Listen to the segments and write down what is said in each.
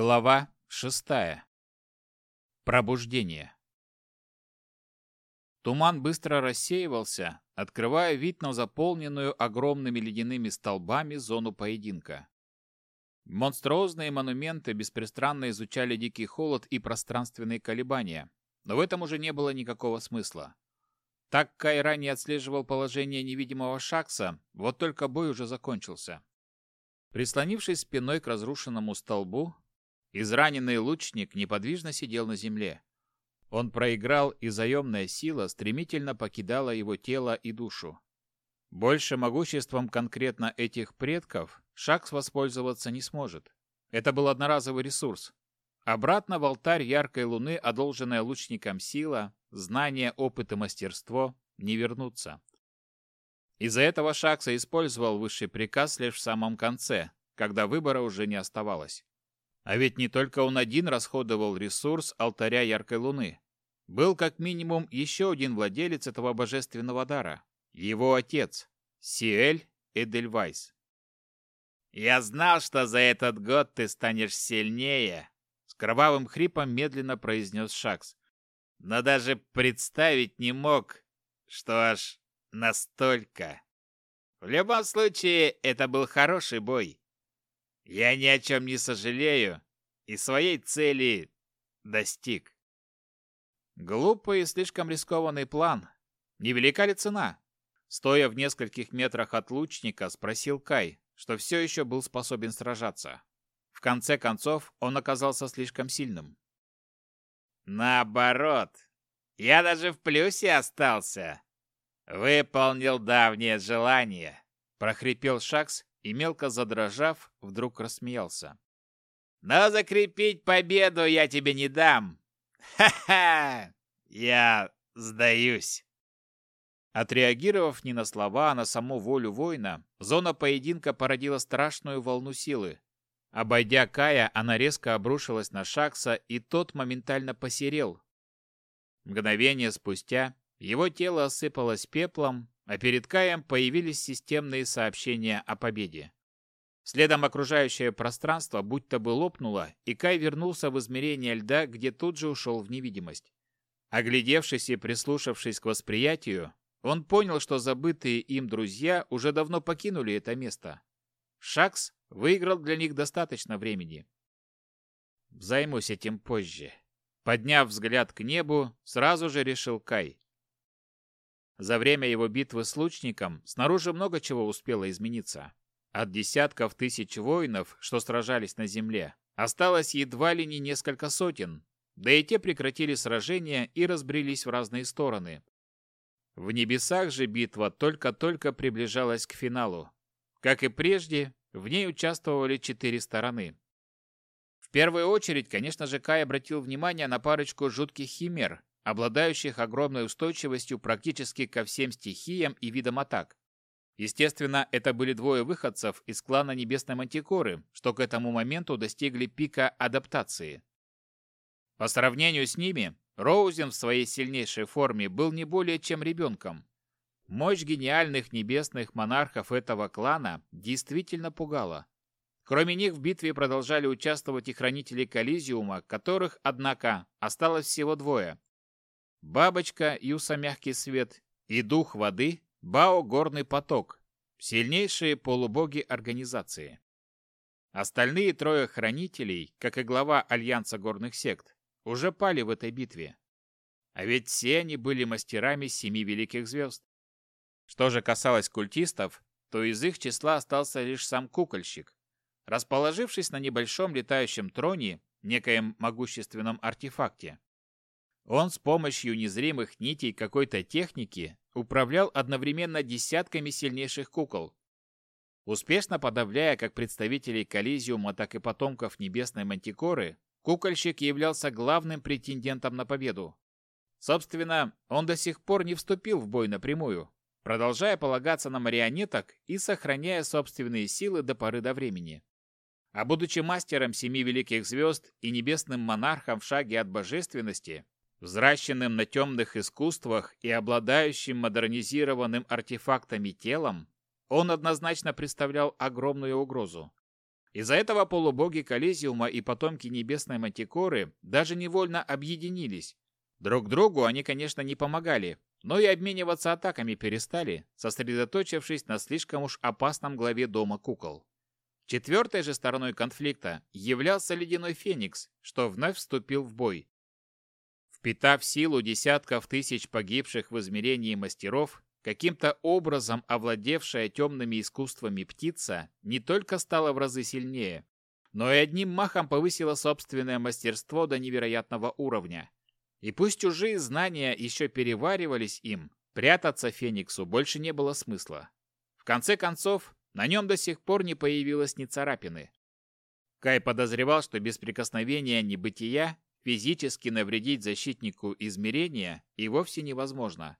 Глава шестая. Пробуждение. Туман быстро рассеивался, открывая вид на заполненную огромными ледяными столбами зону поединка. Монструозные монументы беспристрастно изучали дикий холод и пространственные колебания, но в этом уже не было никакого смысла. Так Кай ранее отслеживал положение невидимого Шакса, вот только бой уже закончился. Прислонившись спиной к разрушенному столбу, Израненный лучник неподвижно сидел на земле. Он проиграл, и заемная сила стремительно покидала его тело и душу. Больше могуществом конкретно этих предков Шакс воспользоваться не сможет. Это был одноразовый ресурс. Обратно в алтарь яркой луны, одолженная лучникам сила, знание, опыт и мастерство не вернутся. Из-за этого Шакса использовал высший приказ лишь в самом конце, когда выбора уже не оставалось. А ведь не только он один расходовал ресурс алтаря яркой луны. Был как минимум еще один владелец этого божественного дара. Его отец, Сиэль Эдельвайс. «Я знал, что за этот год ты станешь сильнее», — с кровавым хрипом медленно произнес Шакс. «Но даже представить не мог, что аж настолько. В любом случае, это был хороший бой. Я ни о чем не сожалею и своей цели достиг. Глупый и слишком рискованный план. Невелика ли цена? Стоя в нескольких метрах от лучника, спросил Кай, что все еще был способен сражаться. В конце концов, он оказался слишком сильным. Наоборот, я даже в плюсе остался. Выполнил давнее желание, прохрипел Шакс и, мелко задрожав, вдруг рассмеялся. «Но закрепить победу я тебе не дам! Ха-ха! Я сдаюсь!» Отреагировав не на слова, а на саму волю воина, зона поединка породила страшную волну силы. Обойдя Кая, она резко обрушилась на Шакса, и тот моментально посерел. Мгновение спустя его тело осыпалось пеплом, а перед Каем появились системные сообщения о победе. Следом окружающее пространство будто бы лопнуло, и Кай вернулся в измерение льда, где тут же ушел в невидимость. Оглядевшись и прислушавшись к восприятию, он понял, что забытые им друзья уже давно покинули это место. Шакс выиграл для них достаточно времени. Займусь этим позже. Подняв взгляд к небу, сразу же решил Кай. За время его битвы с лучником снаружи много чего успело измениться. От десятков тысяч воинов, что сражались на земле, осталось едва ли не несколько сотен, да и те прекратили сражения и разбрелись в разные стороны. В небесах же битва только-только приближалась к финалу. Как и прежде, в ней участвовали четыре стороны. В первую очередь, конечно же, Кай обратил внимание на парочку жутких химер, обладающих огромной устойчивостью практически ко всем стихиям и видам атак. Естественно, это были двое выходцев из клана Небесной Мантикоры, что к этому моменту достигли пика адаптации. По сравнению с ними, Роузен в своей сильнейшей форме был не более чем ребенком. Мощь гениальных небесных монархов этого клана действительно пугала. Кроме них в битве продолжали участвовать и хранители Коллизиума, которых, однако, осталось всего двое Бабочка Юса Мягкий Свет и Дух Воды Бао Горный Поток, сильнейшие полубоги организации. Остальные трое хранителей, как и глава Альянса горных сект, уже пали в этой битве. А ведь все они были мастерами семи великих звезд. Что же касалось культистов, то из их числа остался лишь сам кукольщик. Расположившись на небольшом летающем троне, некоем могущественном артефакте, он с помощью незримых нитей какой-то техники управлял одновременно десятками сильнейших кукол, успешно подавляя как представителей Коллизиума, так и потомков Небесной Мантикоры, кукольщик являлся главным претендентом на победу. Собственно, он до сих пор не вступил в бой напрямую, продолжая полагаться на марионеток и сохраняя собственные силы до поры до времени. А будучи мастером семи великих звезд и небесным монархом в шаге от божественности, взращенным на темных искусствах и обладающим модернизированным артефактами телом, он однозначно представлял огромную угрозу. Из-за этого полубоги Коллизиума и потомки Небесной Мантикоры даже невольно объединились. Друг другу они, конечно, не помогали, но и обмениваться атаками перестали, сосредоточившись на слишком уж опасном главе Дома Кукол. Четвертой же стороной конфликта являлся Ледяной Феникс, что вновь вступил в бой. Впитав силу десятков тысяч погибших в измерении мастеров, каким-то образом овладевшая темными искусствами птица не только стала в разы сильнее, но и одним махом повысила собственное мастерство до невероятного уровня. И пусть чужие знания еще переваривались им, прятаться Фениксу больше не было смысла. В конце концов, на нем до сих пор не появилось ни царапины. Кай подозревал, что без прикосновения небытия физически навредить защитнику измерения и вовсе невозможно.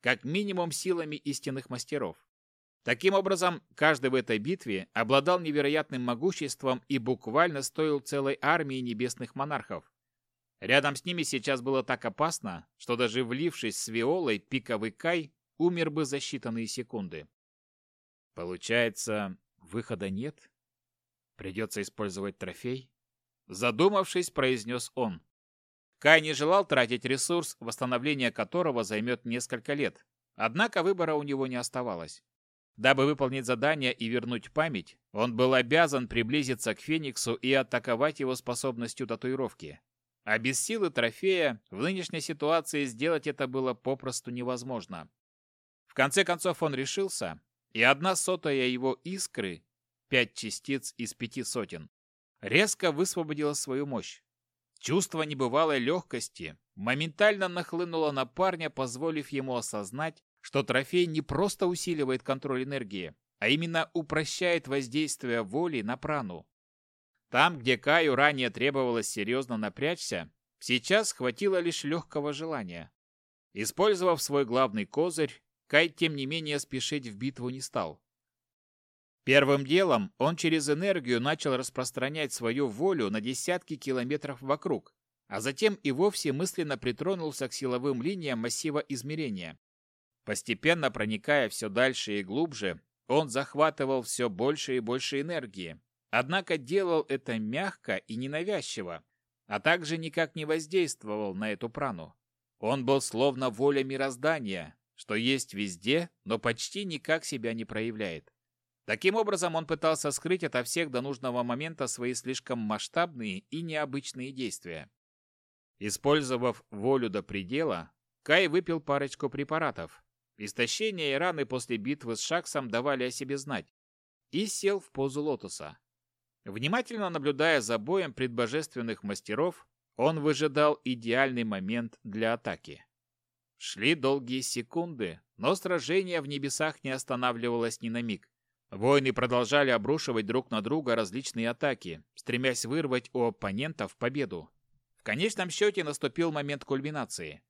Как минимум силами истинных мастеров. Таким образом, каждый в этой битве обладал невероятным могуществом и буквально стоил целой армии небесных монархов. Рядом с ними сейчас было так опасно, что даже влившись с Виолой, пиковый Кай умер бы за считанные секунды. Получается, выхода нет? Придется использовать трофей? Задумавшись, произнес он. Кай не желал тратить ресурс, восстановление которого займет несколько лет. Однако выбора у него не оставалось. Дабы выполнить задание и вернуть память, он был обязан приблизиться к Фениксу и атаковать его способностью татуировки. А без силы трофея в нынешней ситуации сделать это было попросту невозможно. В конце концов он решился и одна сотая его искры, пять частиц из пяти сотен, резко высвободила свою мощь. Чувство небывалой легкости моментально нахлынуло на парня, позволив ему осознать, что трофей не просто усиливает контроль энергии, а именно упрощает воздействие воли на прану. Там, где Каю ранее требовалось серьезно напрячься, сейчас хватило лишь легкого желания. Использовав свой главный козырь, Кай, тем не менее, спешить в битву не стал. Первым делом он через энергию начал распространять свою волю на десятки километров вокруг, а затем и вовсе мысленно притронулся к силовым линиям массива измерения. Постепенно проникая все дальше и глубже, он захватывал все больше и больше энергии, однако делал это мягко и ненавязчиво, а также никак не воздействовал на эту прану. Он был словно воля мироздания, что есть везде, но почти никак себя не проявляет. Таким образом, он пытался скрыть ото всех до нужного момента свои слишком масштабные и необычные действия. Использовав волю до предела, Кай выпил парочку препаратов. Истощение и раны после битвы с Шаксом давали о себе знать. И сел в позу лотоса. Внимательно наблюдая за боем предбожественных мастеров, он выжидал идеальный момент для атаки. Шли долгие секунды, но сражение в небесах не останавливалось ни на миг. Воины продолжали обрушивать друг на друга различные атаки, стремясь вырвать у оппонентов победу. В конечном счете наступил момент кульминации.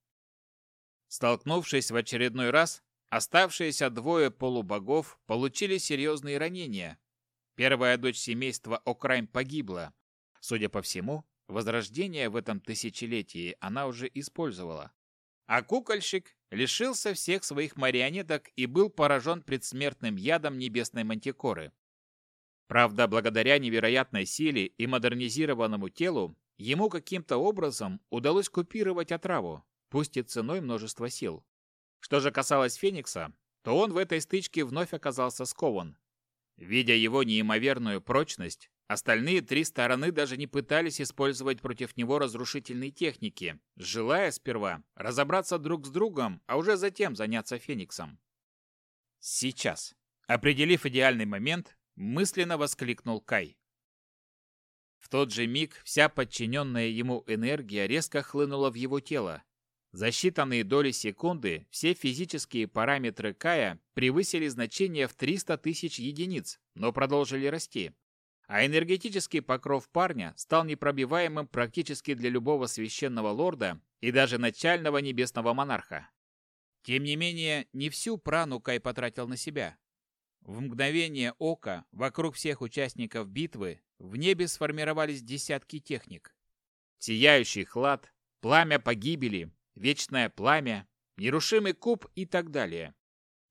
Столкнувшись в очередной раз, оставшиеся двое полубогов получили серьезные ранения. Первая дочь семейства Окрайм погибла. Судя по всему, возрождение в этом тысячелетии она уже использовала. А кукольщик лишился всех своих марионеток и был поражен предсмертным ядом небесной мантикоры. Правда, благодаря невероятной силе и модернизированному телу, ему каким-то образом удалось купировать отраву, пусть и ценой множества сил. Что же касалось Феникса, то он в этой стычке вновь оказался скован. Видя его неимоверную прочность, Остальные три стороны даже не пытались использовать против него разрушительные техники, желая сперва разобраться друг с другом, а уже затем заняться Фениксом. Сейчас. Определив идеальный момент, мысленно воскликнул Кай. В тот же миг вся подчиненная ему энергия резко хлынула в его тело. За считанные доли секунды все физические параметры Кая превысили значение в 300 тысяч единиц, но продолжили расти, а энергетический покров парня стал непробиваемым практически для любого священного лорда и даже начального небесного монарха. Тем не менее, не всю прану Кай потратил на себя. В мгновение ока вокруг всех участников битвы в небе сформировались десятки техник. Сияющий хлад, пламя погибели, вечное пламя, нерушимый куб и так далее.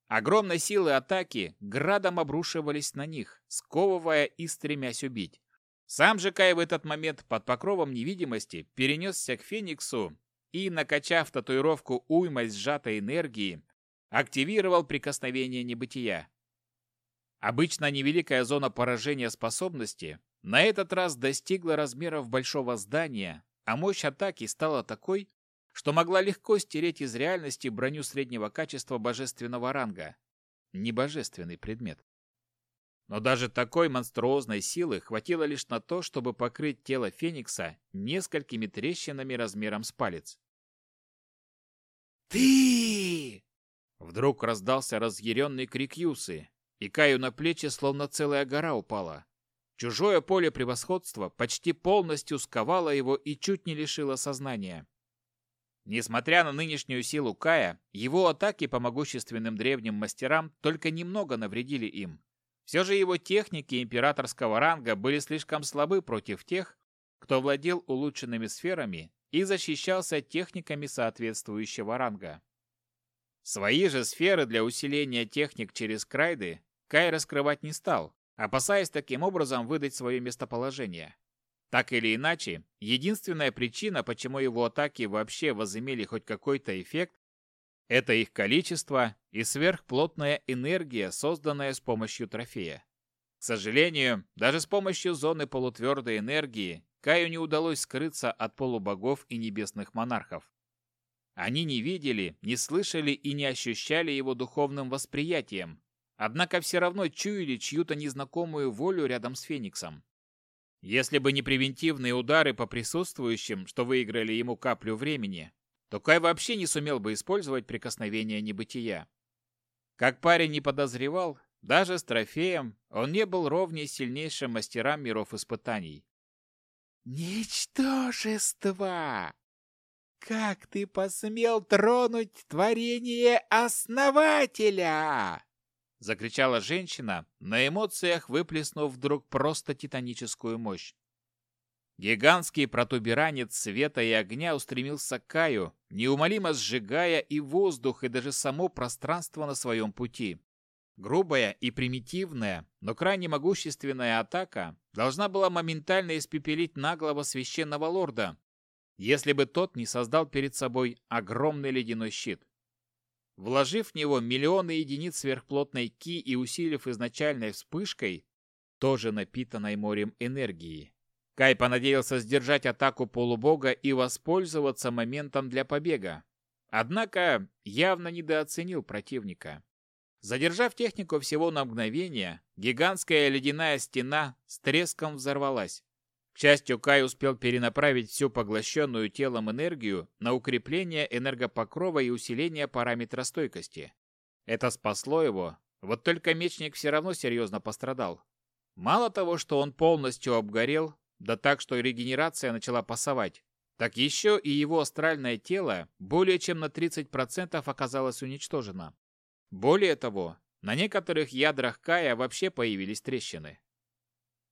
Огромной силы атаки градом обрушивались на них, сковывая и стремясь убить. Сам же Кай в этот момент под покровом невидимости перенесся к Фениксу и, накачав татуировку уймой сжатой энергии, активировал прикосновение небытия. Обычно невеликая зона поражения способности на этот раз достигла размеров большого здания, а мощь атаки стала такой, что могла легко стереть из реальности броню среднего качества божественного ранга. Небожественный предмет. Но даже такой монструозной силы хватило лишь на то, чтобы покрыть тело Феникса несколькими трещинами размером с палец. «Ты!» Вдруг раздался разъяренный крик Юсы, и Каю на плечи словно целая гора упала. Чужое поле превосходства почти полностью сковало его и чуть не лишило сознания. Несмотря на нынешнюю силу Кая, его атаки по могущественным древним мастерам только немного навредили им. Все же его техники императорского ранга были слишком слабы против тех, кто владел улучшенными сферами и защищался техниками соответствующего ранга. Свои же сферы для усиления техник через крайды Кай раскрывать не стал, опасаясь таким образом выдать свое местоположение. Так или иначе, единственная причина, почему его атаки вообще возымели хоть какой-то эффект, это их количество и сверхплотная энергия, созданная с помощью трофея. К сожалению, даже с помощью зоны полутвердой энергии Каю не удалось скрыться от полубогов и небесных монархов. Они не видели, не слышали и не ощущали его духовным восприятием, однако все равно чуяли чью-то незнакомую волю рядом с Фениксом. Если бы не превентивные удары по присутствующим, что выиграли ему каплю времени, то Кай вообще не сумел бы использовать прикосновение небытия. Как парень не подозревал, даже с трофеем он не был ровней сильнейшим мастерам миров испытаний. «Ничтожество! Как ты посмел тронуть творение Основателя?» — закричала женщина, на эмоциях выплеснув вдруг просто титаническую мощь. Гигантский протуберанец света и огня устремился к Каю, неумолимо сжигая и воздух, и даже само пространство на своем пути. Грубая и примитивная, но крайне могущественная атака должна была моментально испепелить наглого священного лорда, если бы тот не создал перед собой огромный ледяной щит. Вложив в него миллионы единиц сверхплотной ки и усилив изначальной вспышкой, тоже напитанной морем энергии, Кай понадеялся сдержать атаку полубога и воспользоваться моментом для побега. Однако явно недооценил противника. Задержав технику всего на мгновение, гигантская ледяная стена с треском взорвалась. К счастью, Кай успел перенаправить всю поглощенную телом энергию на укрепление энергопокрова и усиление параметра стойкости. Это спасло его, вот только мечник все равно серьезно пострадал. Мало того, что он полностью обгорел, да так, что регенерация начала пасовать, так еще и его астральное тело более чем на 30% оказалось уничтожено. Более того, на некоторых ядрах Кая вообще появились трещины.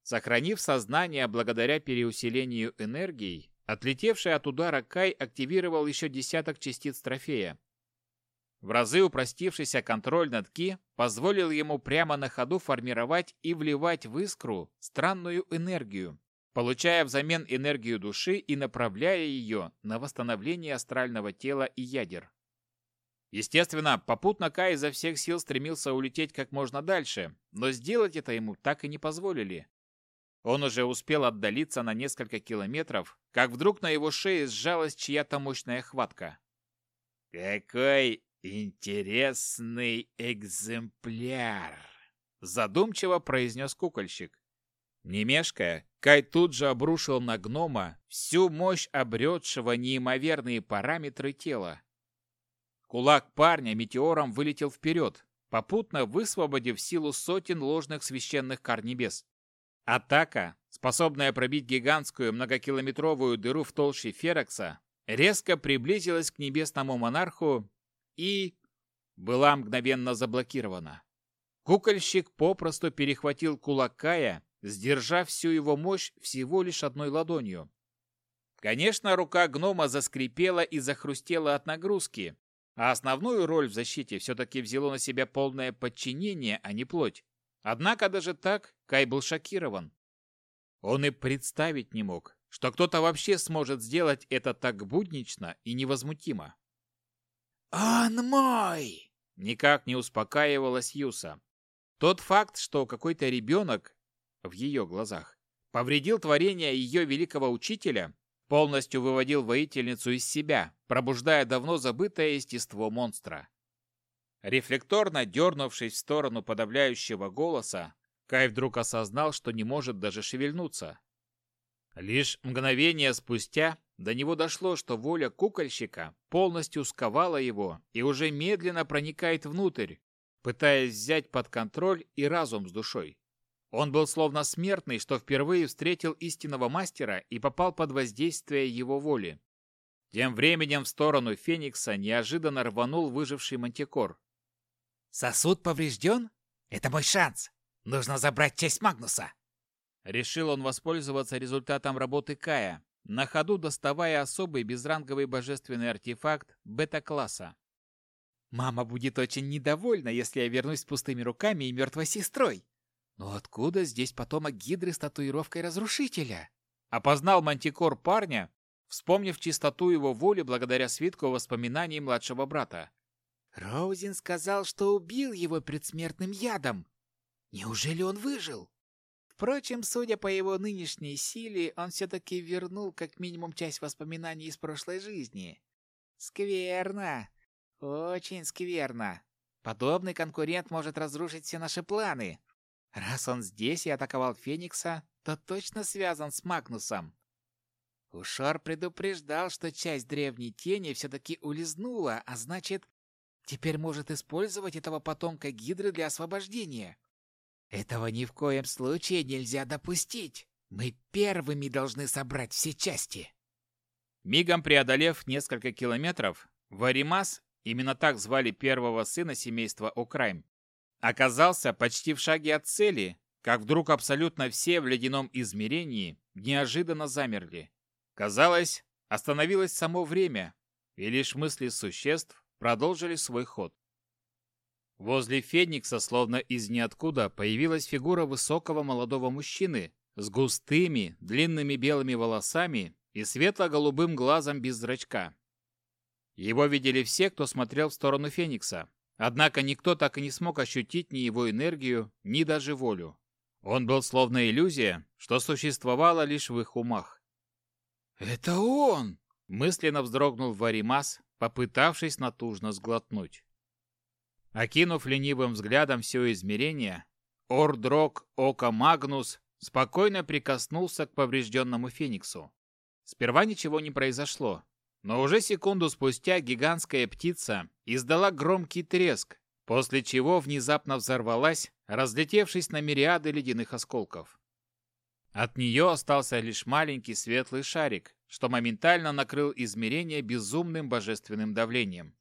Сохранив сознание благодаря переусилению энергии, отлетевший от удара Кай активировал еще десяток частиц трофея. В разы упростившийся контроль над Ки позволил ему прямо на ходу формировать и вливать в искру странную энергию, получая взамен энергию души и направляя ее на восстановление астрального тела и ядер. Естественно, попутно Кай изо всех сил стремился улететь как можно дальше, но сделать это ему так и не позволили. Он уже успел отдалиться на несколько километров, как вдруг на его шее сжалась чья-то мощная хватка. «Какой интересный экземпляр!» Задумчиво произнес кукольщик. Не мешкая, Кай тут же обрушил на гнома всю мощь обретшего неимоверные параметры тела. Кулак парня метеором вылетел вперед, попутно высвободив силу сотен ложных священных кар небес. Атака, способная пробить гигантскую многокилометровую дыру в толще Ферокса, резко приблизилась к небесному монарху и... была мгновенно заблокирована. Кукольщик попросту перехватил кулак Кая, сдержав всю его мощь всего лишь одной ладонью. Конечно, рука гнома заскрипела и захрустела от нагрузки, а основную роль в защите все-таки взяло на себя полное подчинение, а не плоть. Однако даже так Кай был шокирован. Он и представить не мог, что кто-то вообще сможет сделать это так буднично и невозмутимо. «Он мой!» — никак не успокаивалась Юса. Тот факт, что какой-то ребенок, в ее глазах, повредил творение ее великого учителя, полностью выводил воительницу из себя, пробуждая давно забытое естество монстра. Рефлекторно дернувшись в сторону подавляющего голоса, Кай вдруг осознал, что не может даже шевельнуться. Лишь мгновение спустя до него дошло, что воля кукольщика полностью сковала его и уже медленно проникает внутрь, пытаясь взять под контроль и разум с душой. Он был словно смертный, что впервые встретил истинного мастера и попал под воздействие его воли. Тем временем в сторону Феникса неожиданно рванул выживший мантикор. «Сосуд поврежден? Это мой шанс! Нужно забрать честь Магнуса!» Решил он воспользоваться результатом работы Кая, на ходу доставая особый безранговый божественный артефакт бета-класса. «Мама будет очень недовольна, если я вернусь с пустыми руками и мертвой сестрой. Но откуда здесь потомок Гидры с татуировкой Разрушителя?» Опознал Мантикор парня, вспомнив чистоту его воли благодаря свитку воспоминаний младшего брата. «Роузин сказал, что убил его предсмертным ядом. Неужели он выжил?» Впрочем, судя по его нынешней силе, он все-таки вернул как минимум часть воспоминаний из прошлой жизни. Скверно. Очень скверно. Подобный конкурент может разрушить все наши планы. Раз он здесь и атаковал Феникса, то точно связан с Магнусом. Ушор предупреждал, что часть древней тени все-таки улизнула, а значит, теперь может использовать этого потомка Гидры для освобождения. Этого ни в коем случае нельзя допустить. Мы первыми должны собрать все части. Мигом преодолев несколько километров, Варимас, именно так звали первого сына семейства О'Крайм, оказался почти в шаге от цели, как вдруг абсолютно все в ледяном измерении неожиданно замерли. Казалось, остановилось само время, и лишь мысли существ продолжили свой ход. Возле Феникса, словно из ниоткуда, появилась фигура высокого молодого мужчины с густыми, длинными белыми волосами и светло-голубым глазом без зрачка. Его видели все, кто смотрел в сторону Феникса, однако никто так и не смог ощутить ни его энергию, ни даже волю. Он был словно иллюзия, что существовала лишь в их умах. «Это он!» – мысленно вздрогнул Варимас, попытавшись натужно сглотнуть. Окинув ленивым взглядом все измерение, Ордрок Ока Магнус спокойно прикоснулся к поврежденному Фениксу. Сперва ничего не произошло, но уже секунду спустя гигантская птица издала громкий треск, после чего внезапно взорвалась, разлетевшись на мириады ледяных осколков. От нее остался лишь маленький светлый шарик, что моментально накрыл измерение безумным божественным давлением.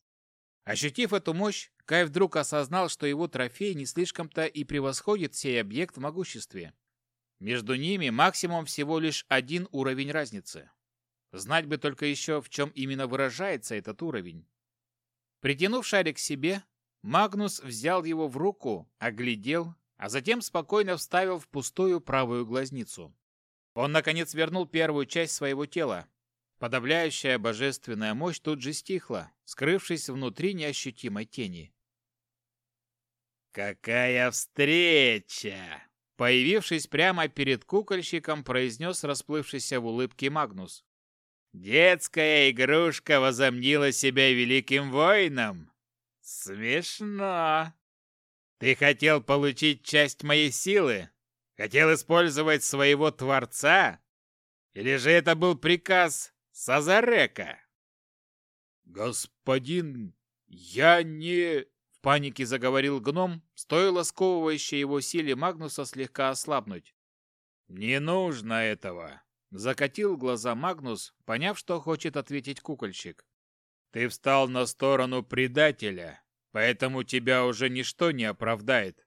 Ощутив эту мощь, Кай вдруг осознал, что его трофей не слишком-то и превосходит сей объект в могуществе. Между ними максимум всего лишь один уровень разницы. Знать бы только еще, в чем именно выражается этот уровень. Притянув шарик к себе, Магнус взял его в руку, оглядел, а затем спокойно вставил в пустую правую глазницу. Он, наконец, вернул первую часть своего тела, Подавляющая божественная мощь тут же стихла, скрывшись внутри неощутимой тени. «Какая встреча!» Появившись прямо перед кукольщиком, произнес расплывшийся в улыбке Магнус. «Детская игрушка возомнила себя великим воином? Смешно! Ты хотел получить часть моей силы? Хотел использовать своего Творца? Или же это был приказ Сазарека!» «Господин, я не...» В панике заговорил гном, стоило сковывающей его силе Магнуса слегка ослабнуть. «Не нужно этого!» Закатил глаза Магнус, поняв, что хочет ответить кукольщик. «Ты встал на сторону предателя, поэтому тебя уже ничто не оправдает.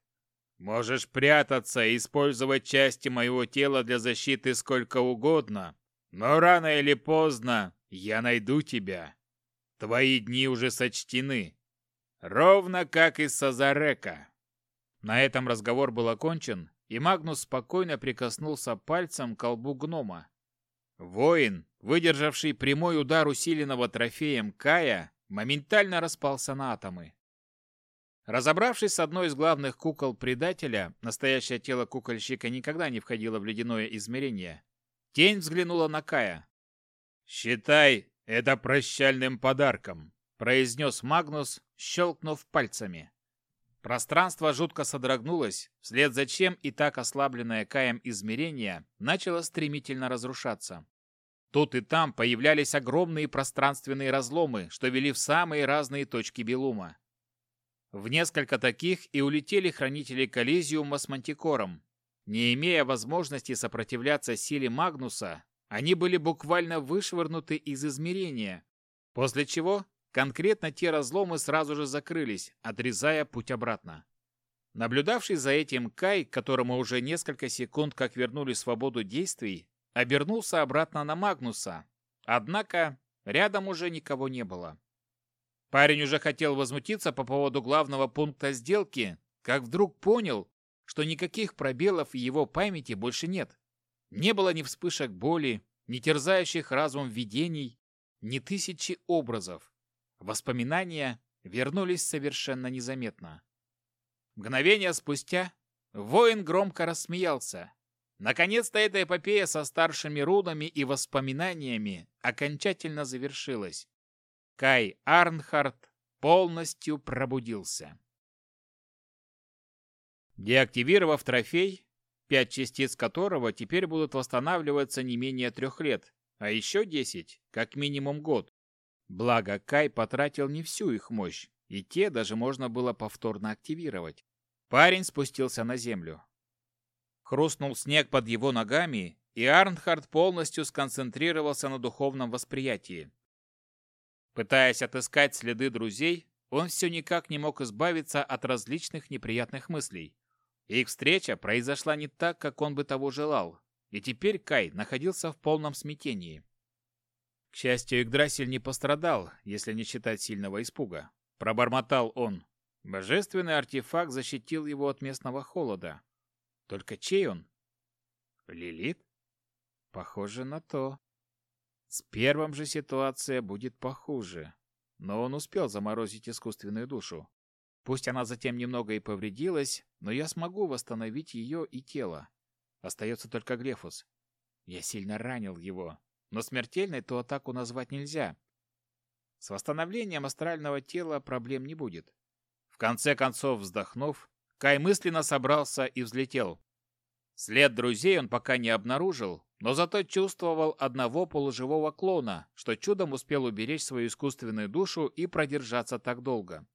Можешь прятаться и использовать части моего тела для защиты сколько угодно, но рано или поздно я найду тебя. твои дни уже сочтены. Ровно как и Сазарека. На этом разговор был окончен, и Магнус спокойно прикоснулся пальцем к колбу гнома. Воин, выдержавший прямой удар усиленного трофеем Кая, моментально распался на атомы. Разобравшись с одной из главных кукол предателя, настоящее тело кукольщика никогда не входило в ледяное измерение. Тень взглянула на Кая. «Считай это прощальным подарком», — произнес Магнус, щелкнув пальцами. Пространство жутко содрогнулось, вслед за чем и так ослабленное Каем измерение начало стремительно разрушаться. Тут и там появлялись огромные пространственные разломы, что вели в самые разные точки Белума. В несколько таких и улетели хранители Коллизиума с Мантикором. Не имея возможности сопротивляться силе Магнуса, они были буквально вышвырнуты из измерения, после чего конкретно те разломы сразу же закрылись, отрезая путь обратно. Наблюдавший за этим Кай, которому уже несколько секунд как вернули свободу действий, обернулся обратно на Магнуса. Однако рядом уже никого не было. Парень уже хотел возмутиться по поводу главного пункта сделки, как вдруг понял, что никаких пробелов в его памяти больше нет. Не было ни вспышек боли, ни терзающих разум видений, ни тысячи образов. Воспоминания вернулись совершенно незаметно. Мгновение спустя воин громко рассмеялся. Наконец-то эта эпопея со старшими рунами и воспоминаниями окончательно завершилась. Кай Арнхард полностью пробудился. Деактивировав трофей, пять частиц которого теперь будут восстанавливаться не менее трех лет, а еще десять, как минимум год. Благо, Кай потратил не всю их мощь, и те даже можно было повторно активировать. Парень спустился на землю. Хрустнул снег под его ногами, и Арнхард полностью сконцентрировался на духовном восприятии. Пытаясь отыскать следы друзей, он все никак не мог избавиться от различных неприятных мыслей. Их встреча произошла не так, как он бы того желал, и теперь Кай находился в полном смятении. К счастью, Игдрасиль не пострадал, если не считать сильного испуга. Пробормотал он. Божественный артефакт защитил его от местного холода. Только чей он? Лилит? Похоже на то. С первым же ситуация будет похуже. Но он успел заморозить искусственную душу. Пусть она затем немного и повредилась, но я смогу восстановить ее и тело. Остается только Глефус. Я сильно ранил его, но смертельной ту атаку назвать нельзя. С восстановлением астрального тела проблем не будет. В конце концов, вздохнув, Кай мысленно собрался и взлетел. След друзей он пока не обнаружил, но зато чувствовал одного полуживого клона, что чудом успел уберечь свою искусственную душу и продержаться так долго.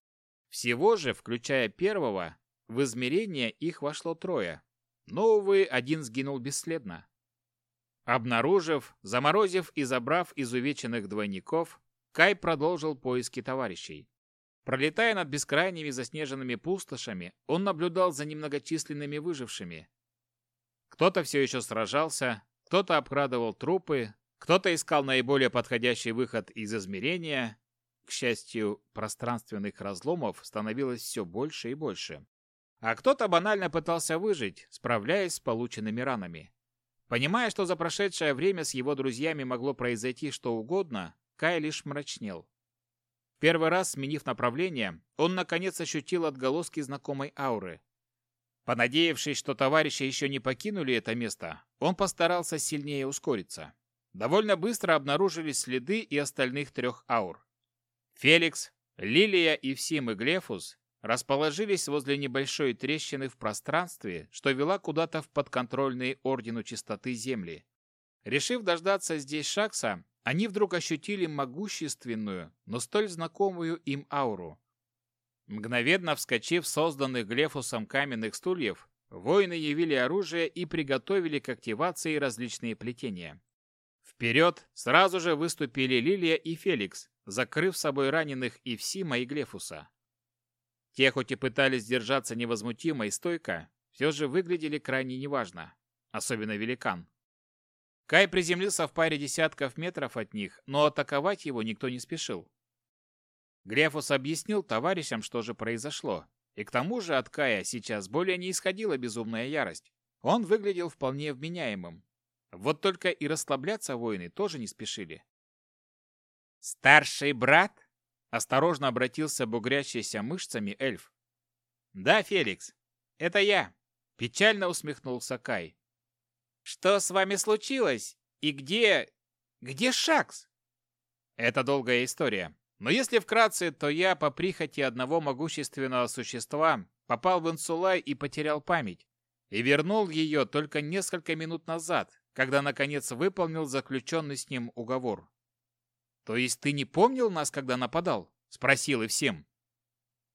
Всего же, включая первого, в измерение их вошло трое. Но, увы, один сгинул бесследно. Обнаружив, заморозив и забрав изувеченных двойников, Кай продолжил поиски товарищей. Пролетая над бескрайними заснеженными пустошами, он наблюдал за немногочисленными выжившими. Кто-то все еще сражался, кто-то обкрадывал трупы, кто-то искал наиболее подходящий выход из измерения. К счастью, пространственных разломов становилось все больше и больше. А кто-то банально пытался выжить, справляясь с полученными ранами. Понимая, что за прошедшее время с его друзьями могло произойти что угодно, Кай лишь мрачнел. Первый раз, сменив направление, он наконец ощутил отголоски знакомой ауры. Понадеявшись, что товарищи еще не покинули это место, он постарался сильнее ускориться. Довольно быстро обнаружились следы и остальных трех аур. Феликс, Лилия и Всим и Глефус расположились возле небольшой трещины в пространстве, что вела куда-то в подконтрольные Ордену Чистоты земли. Решив дождаться здесь Шакса, они вдруг ощутили могущественную, но столь знакомую им ауру. Мгновенно вскочив созданных Глефусом каменных стульев, воины явили оружие и приготовили к активации различные плетения. Вперед сразу же выступили Лилия и Феликс, закрыв собой раненых Ивсима и Глефуса. Те, хоть и пытались держаться невозмутимо и стойко, все же выглядели крайне неважно, особенно великан. Кай приземлился в паре десятков метров от них, но атаковать его никто не спешил. Грефус объяснил товарищам, что же произошло. И к тому же от Кая сейчас более не исходила безумная ярость. Он выглядел вполне вменяемым. Вот только и расслабляться воины тоже не спешили. «Старший брат?» — осторожно обратился бугрящийся мышцами эльф. «Да, Феликс, это я», — печально усмехнулся Кай. «Что с вами случилось? И где... где Шакс?» «Это долгая история. Но если вкратце, то я по прихоти одного могущественного существа попал в Инсулай и потерял память. И вернул ее только несколько минут назад, когда наконец выполнил заключенный с ним уговор. «То есть ты не помнил нас, когда нападал?» — спросил и всем.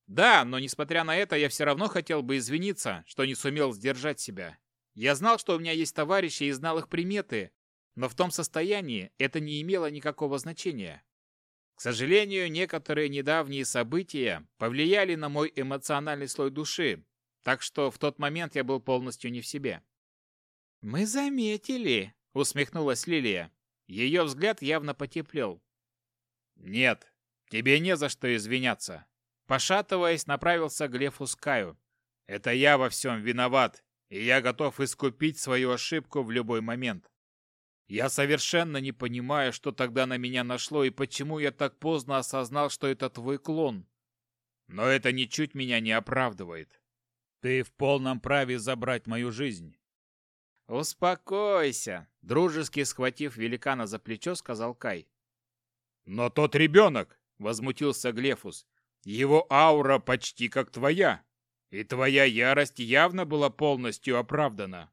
«Да, но несмотря на это, я все равно хотел бы извиниться, что не сумел сдержать себя. Я знал, что у меня есть товарищи и знал их приметы, но в том состоянии это не имело никакого значения. К сожалению, некоторые недавние события повлияли на мой эмоциональный слой души, так что в тот момент я был полностью не в себе. «Мы заметили», — усмехнулась Лилия. Ее взгляд явно потеплел. «Нет, тебе не за что извиняться». Пошатываясь, направился к Глефу Скаю. «Это я во всем виноват, и я готов искупить свою ошибку в любой момент. Я совершенно не понимаю, что тогда на меня нашло и почему я так поздно осознал, что это твой клон. Но это ничуть меня не оправдывает. Ты в полном праве забрать мою жизнь. «Успокойся!» — дружески схватив великана за плечо, сказал Кай. «Но тот ребенок!» — возмутился Глефус. «Его аура почти как твоя, и твоя ярость явно была полностью оправдана».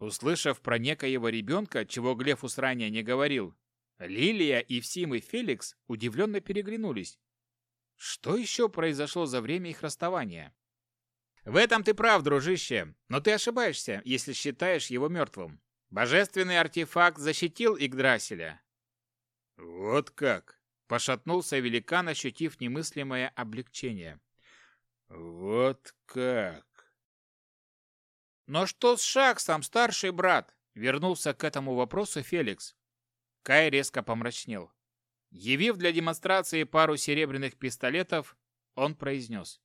Услышав про некоего ребенка, чего Глефус ранее не говорил, Лилия, Ивсим и Феликс удивленно переглянулись. Что еще произошло за время их расставания? В этом ты прав, дружище, но ты ошибаешься, если считаешь его мертвым. Божественный артефакт защитил Игдрасиля. Вот как? Пошатнулся великан, ощутив немыслимое облегчение. Вот как? Но что с Шаксом, старший брат? Вернулся к этому вопросу Феликс. Кай резко помрачнел. Явив для демонстрации пару серебряных пистолетов, он произнес.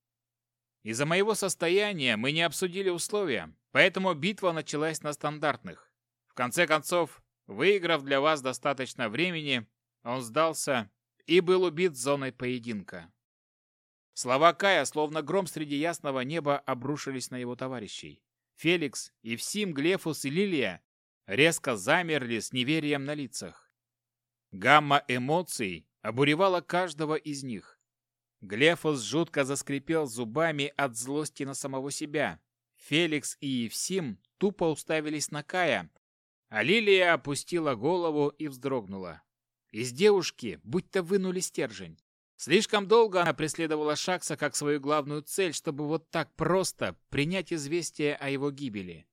Из-за моего состояния мы не обсудили условия, поэтому битва началась на стандартных. В конце концов, выиграв для вас достаточно времени, он сдался и был убит зоной поединка. Слова Кая, словно гром среди ясного неба, обрушились на его товарищей. Феликс, Евсим, Глефус и Лилия резко замерли с неверием на лицах. Гамма эмоций обуревала каждого из них. Глефус жутко заскрипел зубами от злости на самого себя. Феликс и Евсим тупо уставились на Кая, а Лилия опустила голову и вздрогнула. Из девушки будто вынули стержень. Слишком долго она преследовала Шакса как свою главную цель, чтобы вот так просто принять известие о его гибели.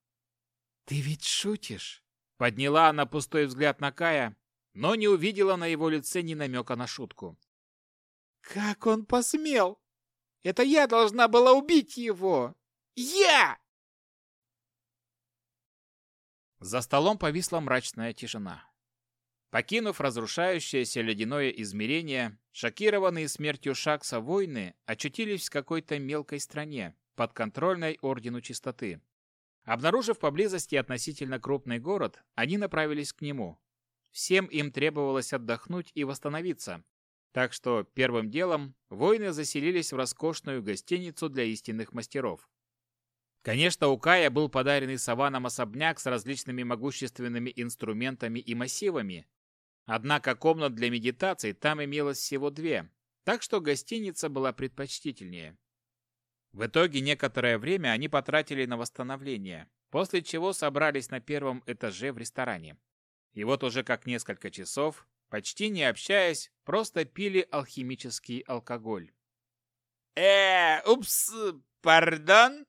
«Ты ведь шутишь?» Подняла она пустой взгляд на Кая, но не увидела на его лице ни намека на шутку. Как он посмел? Это я должна была убить его! Я! За столом повисла мрачная тишина. Покинув разрушающееся ледяное измерение, шокированные смертью Шакса воины очутились в какой-то мелкой стране, подконтрольной Ордену Чистоты. Обнаружив поблизости относительно крупный город, они направились к нему. Всем им требовалось отдохнуть и восстановиться, так что первым делом воины заселились в роскошную гостиницу для истинных мастеров. Конечно, у Кая был подаренный Саваном особняк с различными могущественными инструментами и массивами. Однако комнат для медитации там имелось всего две, так что гостиница была предпочтительнее. В итоге некоторое время они потратили на восстановление, после чего собрались на первом этаже в ресторане. И вот уже как несколько часов почти не общаясь, просто пили алхимический алкоголь. э упс, пардон?»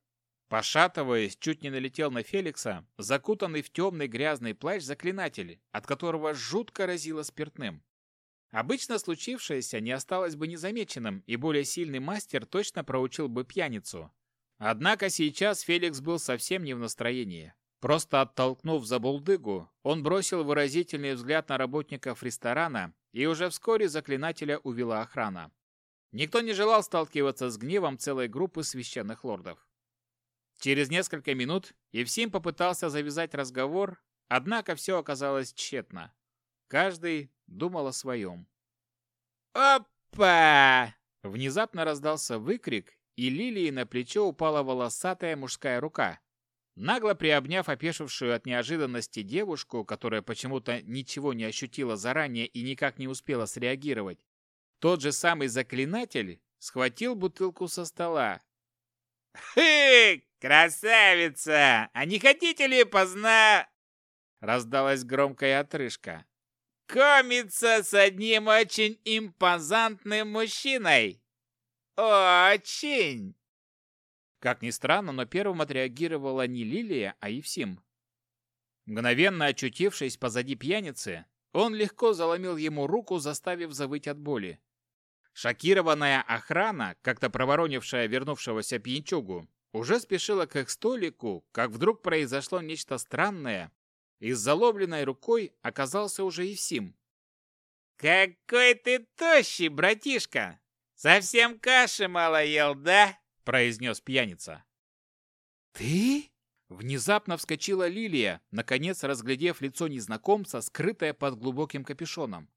Пошатываясь, чуть не налетел на Феликса, закутанный в темный грязный плащ заклинатель, от которого жутко разило спиртным. Обычно случившееся не осталось бы незамеченным, и более сильный мастер точно проучил бы пьяницу. Однако сейчас Феликс был совсем не в настроении. Просто оттолкнув за булдыгу, он бросил выразительный взгляд на работников ресторана, и уже вскоре заклинателя увела охрана. Никто не желал сталкиваться с гневом целой группы священных лордов. Через несколько минут Евсим попытался завязать разговор, однако все оказалось тщетно. Каждый думал о своем. «Опа!» Внезапно раздался выкрик, и Лилии на плечо упала волосатая мужская рука. Нагло приобняв опешившую от неожиданности девушку, которая почему-то ничего не ощутила заранее и никак не успела среагировать, тот же самый заклинатель схватил бутылку со стола. «Хы! Красавица! А не хотите ли позна...» Раздалась громкая отрыжка. «Комиться с одним очень импозантным мужчиной! Очень!» Как ни странно, но первым отреагировала не Лилия, а Евсим. Мгновенно очутившись позади пьяницы, он легко заломил ему руку, заставив завыть от боли. Шокированная охрана, как-то проворонившая вернувшегося пьянчугу, уже спешила к их столику, как вдруг произошло нечто странное, и с заломленной рукой оказался уже Евсим. «Какой ты тощий, братишка! Совсем каши мало ел, да?» — произнес пьяница. «Ты?» Внезапно вскочила Лилия, наконец разглядев лицо незнакомца, скрытое под глубоким капюшоном.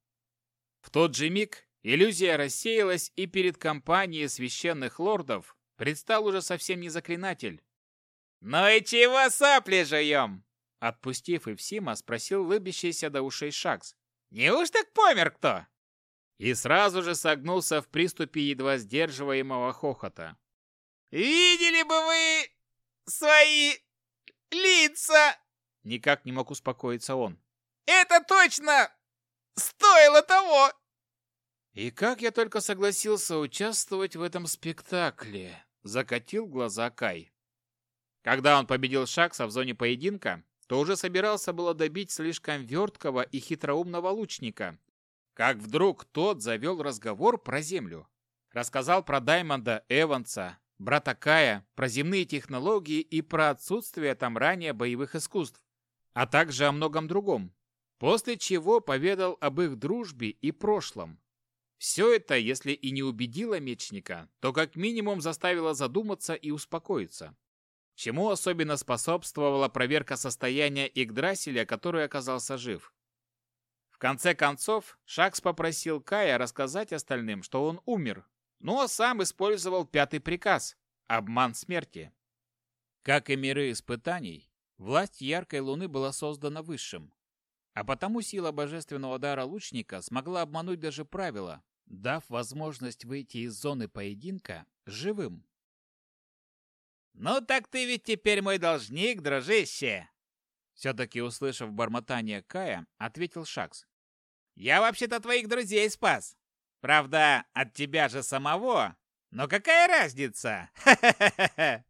В тот же миг Иллюзия рассеялась, и перед компанией священных лордов предстал уже совсем не заклинатель. «Ну и чего сопли жуем?» Отпустив Евсима, спросил лыбящийся до ушей Шакс. «Неужто помер кто?» И сразу же согнулся в приступе едва сдерживаемого хохота. «Видели бы вы свои лица!» Никак не мог успокоиться он. «Это точно стоило того!» И как я только согласился участвовать в этом спектакле, закатил глаза Кай. Когда он победил Шакса в зоне поединка, то уже собирался было добить слишком верткого и хитроумного лучника. Как вдруг тот завел разговор про Землю. Рассказал про Даймонда Эванса, брата Кая, про земные технологии и про отсутствие там ранее боевых искусств, а также о многом другом. После чего поведал об их дружбе и прошлом. Все это, если и не убедило мечника, то как минимум заставило задуматься и успокоиться. Чему особенно способствовала проверка состояния Игдрасиля, который оказался жив. В конце концов, Шакс попросил Кая рассказать остальным, что он умер, но сам использовал пятый приказ – обман смерти. Как и миры испытаний, власть яркой луны была создана высшим, а потому сила божественного дара лучника смогла обмануть даже правила, дав возможность выйти из зоны поединка живым. «Ну так ты ведь теперь мой должник, дружище!» Все-таки услышав бормотание Кая, ответил Шакс. «Я вообще-то твоих друзей спас. Правда, от тебя же самого. Но какая разница? Ха-ха-ха-ха!»